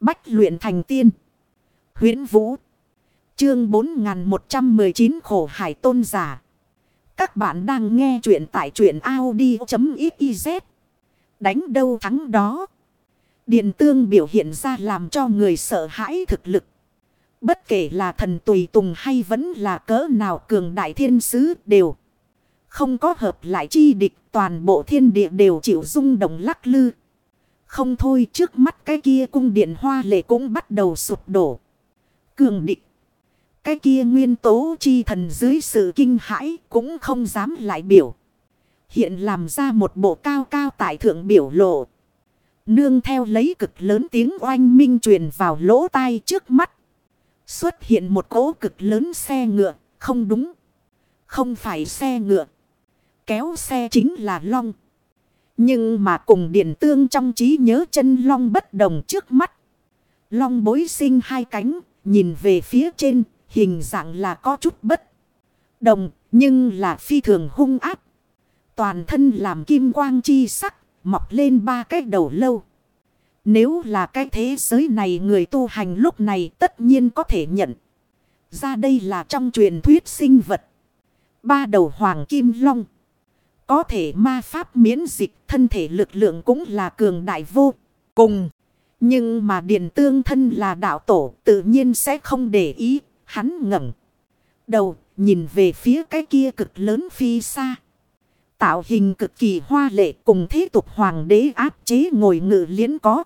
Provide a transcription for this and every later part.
Bách luyện thành tiên. huyễn Vũ. Chương 4119 khổ hải tôn giả. Các bạn đang nghe truyện tại truyện Audi.xyz. Đánh đâu thắng đó. Điện tương biểu hiện ra làm cho người sợ hãi thực lực. Bất kể là thần tùy tùng hay vẫn là cỡ nào cường đại thiên sứ đều. Không có hợp lại chi địch, toàn bộ thiên địa đều chịu rung động lắc lư. Không thôi, trước mắt cái kia cung điện hoa lệ cũng bắt đầu sụp đổ. Cường địch. Cái kia nguyên tố chi thần dưới sự kinh hãi cũng không dám lại biểu. Hiện làm ra một bộ cao cao tại thượng biểu lộ. Nương theo lấy cực lớn tiếng oanh minh truyền vào lỗ tai trước mắt. Xuất hiện một cỗ cực lớn xe ngựa. Không đúng. Không phải xe ngựa. Kéo xe chính là long. Nhưng mà cùng điện tương trong trí nhớ chân long bất đồng trước mắt. Long bối sinh hai cánh. Nhìn về phía trên. Hình dạng là có chút bất đồng. Nhưng là phi thường hung áp. Toàn thân làm kim quang chi sắc. Mọc lên ba cái đầu lâu. Nếu là cái thế giới này người tu hành lúc này tất nhiên có thể nhận. Ra đây là trong truyền thuyết sinh vật. Ba đầu hoàng kim long. Có thể ma pháp miễn dịch thân thể lực lượng cũng là cường đại vô cùng. Nhưng mà điền tương thân là đạo tổ tự nhiên sẽ không để ý. Hắn ngẩng đầu nhìn về phía cái kia cực lớn phi xa. Tạo hình cực kỳ hoa lệ cùng thế tục hoàng đế áp chế ngồi ngự liễn có.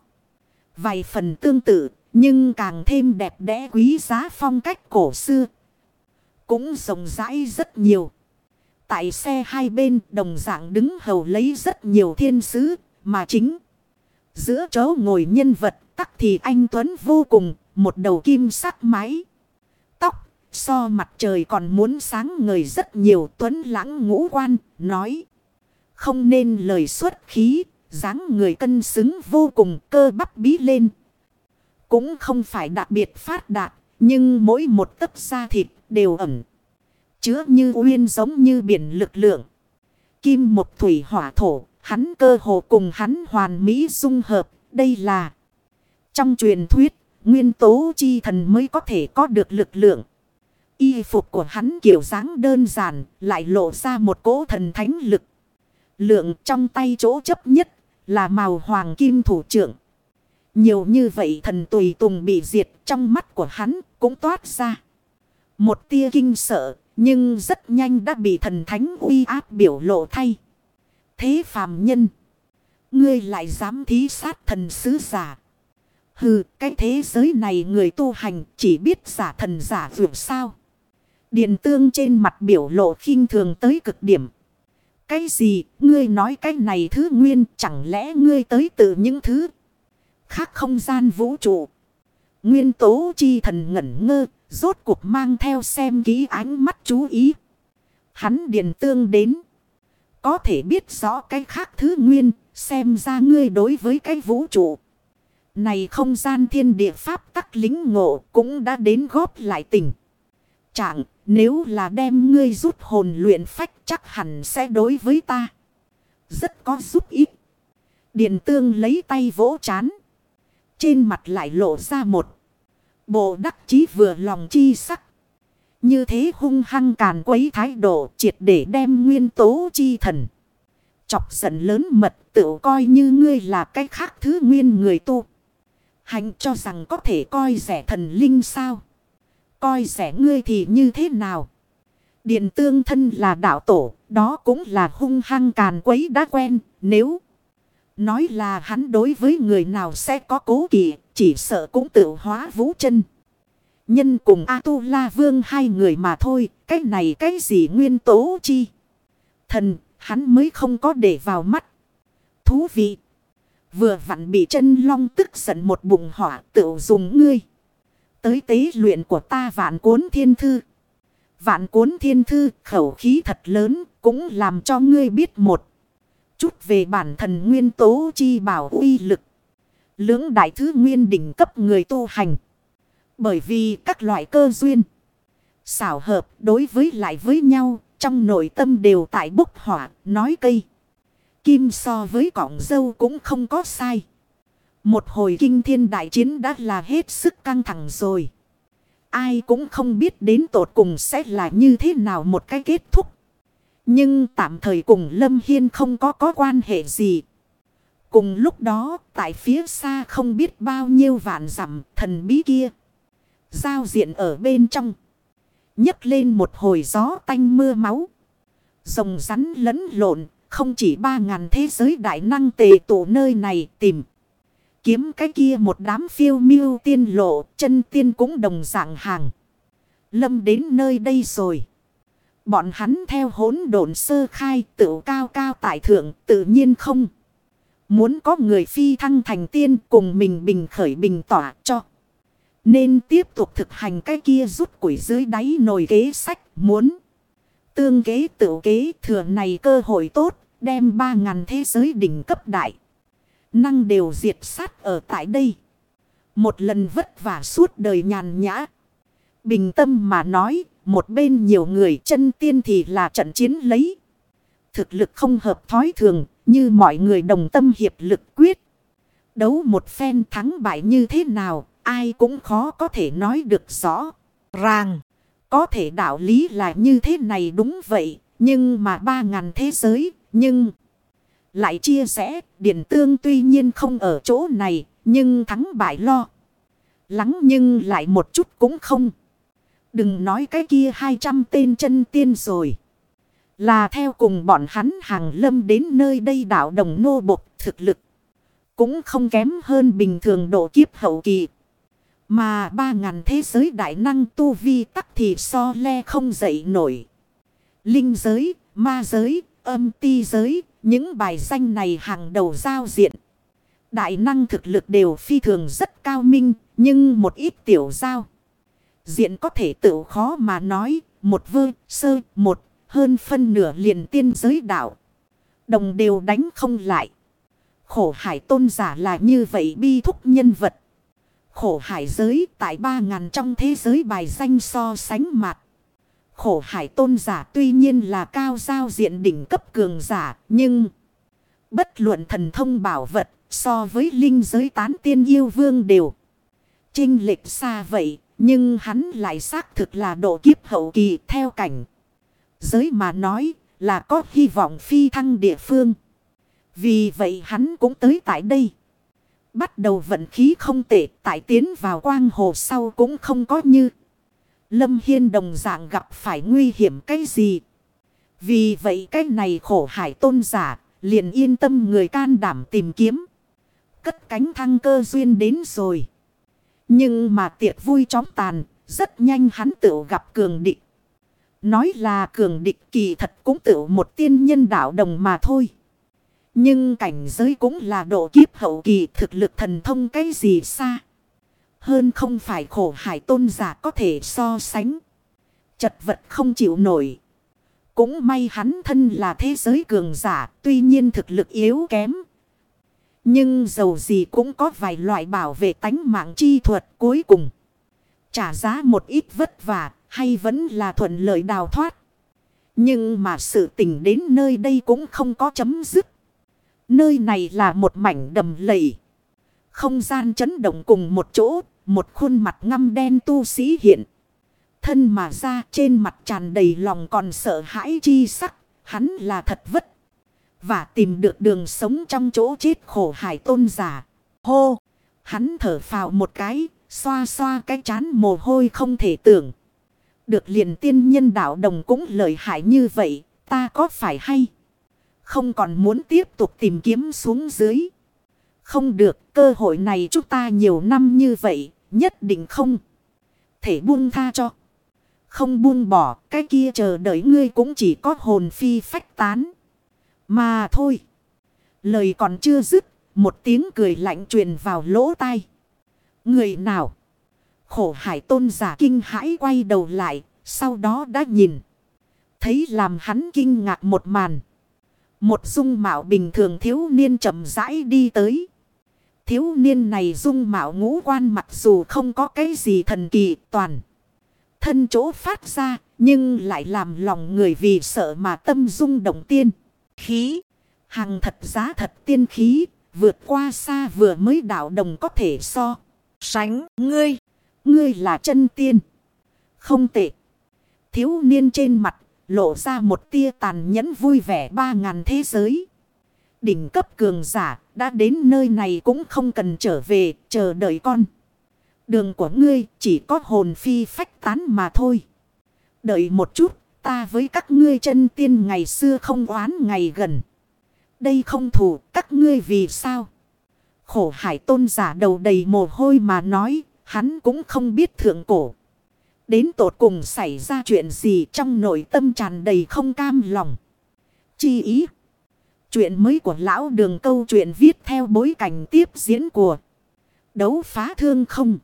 Vài phần tương tự, nhưng càng thêm đẹp đẽ quý giá phong cách cổ xưa. Cũng rộng rãi rất nhiều. Tại xe hai bên đồng dạng đứng hầu lấy rất nhiều thiên sứ, mà chính. Giữa chỗ ngồi nhân vật tắc thì anh Tuấn vô cùng, một đầu kim sắc máy. Tóc, so mặt trời còn muốn sáng ngời rất nhiều Tuấn lãng ngũ quan, nói. Không nên lời xuất khí, dáng người cân xứng vô cùng cơ bắp bí lên. Cũng không phải đặc biệt phát đạt, nhưng mỗi một tấc da thịt đều ẩm. Chứa như uyên giống như biển lực lượng. Kim một thủy hỏa thổ, hắn cơ hồ cùng hắn hoàn mỹ dung hợp, đây là. Trong truyền thuyết, nguyên tố chi thần mới có thể có được lực lượng. Y phục của hắn kiểu dáng đơn giản, lại lộ ra một cỗ thần thánh lực. Lượng trong tay chỗ chấp nhất là màu hoàng kim thủ trưởng. Nhiều như vậy thần tùy tùng bị diệt trong mắt của hắn cũng toát ra. Một tia kinh sợ nhưng rất nhanh đã bị thần thánh uy áp biểu lộ thay. Thế phàm nhân. Ngươi lại dám thí sát thần sứ giả. Hừ, cái thế giới này người tu hành chỉ biết giả thần giả vượt sao. Điện tương trên mặt biểu lộ khinh thường tới cực điểm. Cái gì, ngươi nói cái này thứ nguyên, chẳng lẽ ngươi tới từ những thứ khác không gian vũ trụ. Nguyên tố chi thần ngẩn ngơ, rốt cuộc mang theo xem ký ánh mắt chú ý. Hắn điền tương đến. Có thể biết rõ cái khác thứ nguyên, xem ra ngươi đối với cái vũ trụ. Này không gian thiên địa pháp tắc lính ngộ cũng đã đến góp lại tình. chẳng nếu là đem ngươi rút hồn luyện phách chắc hẳn sẽ đối với ta. Rất có giúp ích. Điện tương lấy tay vỗ chán. Trên mặt lại lộ ra một. Bộ đắc chí vừa lòng chi sắc. Như thế hung hăng càn quấy thái độ triệt để đem nguyên tố chi thần. Chọc giận lớn mật tự coi như ngươi là cái khác thứ nguyên người tu. Hành cho rằng có thể coi rẻ thần linh sao. Coi rẻ ngươi thì như thế nào? Điện tương thân là đạo tổ, đó cũng là hung hăng càn quấy đã quen, nếu nói là hắn đối với người nào sẽ có cố kỵ, chỉ sợ cũng tự hóa vũ chân. Nhân cùng A-tu-la vương hai người mà thôi, cái này cái gì nguyên tố chi? Thần, hắn mới không có để vào mắt. Thú vị! Vừa vặn bị chân long tức giận một bụng hỏa tự dùng ngươi tới tế luyện của ta vạn cuốn thiên thư. Vạn cuốn thiên thư khẩu khí thật lớn cũng làm cho ngươi biết một chút về bản thần nguyên tố chi bảo uy lực. Lưỡng đại thứ nguyên đỉnh cấp người tu hành. Bởi vì các loại cơ duyên, xảo hợp đối với lại với nhau, trong nội tâm đều tại bốc hỏa, nói cây. Kim so với cọng dâu cũng không có sai. Một hồi kinh thiên đại chiến đã là hết sức căng thẳng rồi. Ai cũng không biết đến tột cùng sẽ là như thế nào một cái kết thúc. Nhưng tạm thời cùng Lâm Hiên không có có quan hệ gì. Cùng lúc đó, tại phía xa không biết bao nhiêu vạn dặm thần bí kia. Giao diện ở bên trong. nhấc lên một hồi gió tanh mưa máu. Rồng rắn lẫn lộn, không chỉ ba ngàn thế giới đại năng tề tụ nơi này tìm. Kiếm cái kia một đám phiêu miêu tiên lộ, chân tiên cũng đồng dạng hàng. Lâm đến nơi đây rồi. Bọn hắn theo hỗn độn sơ khai tự cao cao tại thượng tự nhiên không. Muốn có người phi thăng thành tiên cùng mình bình khởi bình tỏa cho. Nên tiếp tục thực hành cái kia rút quỷ dưới đáy nồi kế sách muốn. Tương kế tự kế thừa này cơ hội tốt đem ba ngàn thế giới đỉnh cấp đại. Năng đều diệt sát ở tại đây. Một lần vất vả suốt đời nhàn nhã. Bình tâm mà nói một bên nhiều người chân tiên thì là trận chiến lấy. Thực lực không hợp thói thường, như mọi người đồng tâm hiệp lực quyết. Đấu một phen thắng bại như thế nào, ai cũng khó có thể nói được rõ. Ràng, có thể đạo lý là như thế này đúng vậy, nhưng mà ba ngàn thế giới, nhưng... Lại chia sẻ, điện tương tuy nhiên không ở chỗ này, nhưng thắng bại lo. Lắng nhưng lại một chút cũng không. Đừng nói cái kia 200 tên chân tiên rồi. Là theo cùng bọn hắn hàng lâm đến nơi đây đảo đồng nô bộc thực lực. Cũng không kém hơn bình thường độ kiếp hậu kỳ. Mà ba ngàn thế giới đại năng tu vi tắc thì so le không dậy nổi. Linh giới, ma giới, âm ti giới, những bài danh này hàng đầu giao diện. Đại năng thực lực đều phi thường rất cao minh, nhưng một ít tiểu giao. Diện có thể tự khó mà nói, một vơ, sơ, một, hơn phân nửa liền tiên giới đạo. Đồng đều đánh không lại. Khổ hải tôn giả là như vậy bi thúc nhân vật. Khổ hải giới tại ba ngàn trong thế giới bài danh so sánh mặt. Khổ hải tôn giả tuy nhiên là cao giao diện đỉnh cấp cường giả, nhưng bất luận thần thông bảo vật so với linh giới tán tiên yêu vương đều. Trinh lệch xa vậy, nhưng hắn lại xác thực là độ kiếp hậu kỳ theo cảnh. Giới mà nói là có hy vọng phi thăng địa phương. Vì vậy hắn cũng tới tại đây. Bắt đầu vận khí không tệ tại tiến vào quang hồ sau cũng không có như. Lâm Hiên đồng dạng gặp phải nguy hiểm cái gì. Vì vậy cái này khổ hải tôn giả liền yên tâm người can đảm tìm kiếm. Cất cánh thăng cơ duyên đến rồi. Nhưng mà tiệc vui chóng tàn, rất nhanh hắn tự gặp cường địch. Nói là cường địch kỳ thật cũng tự một tiên nhân đạo đồng mà thôi. Nhưng cảnh giới cũng là độ kiếp hậu kỳ thực lực thần thông cái gì xa. Hơn không phải khổ hải tôn giả có thể so sánh. Chật vật không chịu nổi. Cũng may hắn thân là thế giới cường giả, tuy nhiên thực lực yếu kém, nhưng dầu gì cũng có vài loại bảo vệ tánh mạng chi thuật cuối cùng. Trả giá một ít vất vả hay vẫn là thuận lợi đào thoát. Nhưng mà sự tình đến nơi đây cũng không có chấm dứt. Nơi này là một mảnh đầm lầy. Không gian chấn động cùng một chỗ, một khuôn mặt ngăm đen tu sĩ hiện. Thân mà ra trên mặt tràn đầy lòng còn sợ hãi chi sắc, hắn là thật vất và tìm được đường sống trong chỗ chết khổ hải tôn giả. Hô! Hắn thở phào một cái, xoa xoa cái chán mồ hôi không thể tưởng. Được liền tiên nhân đạo đồng cũng lợi hại như vậy, ta có phải hay? Không còn muốn tiếp tục tìm kiếm xuống dưới. Không được, cơ hội này chúng ta nhiều năm như vậy, nhất định không. Thể buông tha cho. Không buông bỏ, cái kia chờ đợi ngươi cũng chỉ có hồn phi phách tán. Mà thôi. Lời còn chưa dứt. Một tiếng cười lạnh truyền vào lỗ tai. Người nào? Khổ hải tôn giả kinh hãi quay đầu lại. Sau đó đã nhìn. Thấy làm hắn kinh ngạc một màn. Một dung mạo bình thường thiếu niên chậm rãi đi tới. Thiếu niên này dung mạo ngũ quan mặc dù không có cái gì thần kỳ toàn. Thân chỗ phát ra, nhưng lại làm lòng người vì sợ mà tâm dung động tiên. Khí. Hằng thật giá thật tiên khí. Vượt qua xa vừa mới đạo đồng có thể so. Sánh, ngươi. Ngươi là chân tiên. Không tệ. Thiếu niên trên mặt lộ ra một tia tàn nhẫn vui vẻ ba ngàn thế giới. Đỉnh cấp cường giả đã đến nơi này cũng không cần trở về, chờ đợi con. Đường của ngươi chỉ có hồn phi phách tán mà thôi. Đợi một chút, ta với các ngươi chân tiên ngày xưa không oán ngày gần. Đây không thù các ngươi vì sao? Khổ hải tôn giả đầu đầy mồ hôi mà nói hắn cũng không biết thượng cổ. Đến tột cùng xảy ra chuyện gì trong nội tâm tràn đầy không cam lòng. Chi ý. Chuyện mới của lão đường câu chuyện viết theo bối cảnh tiếp diễn của đấu phá thương không.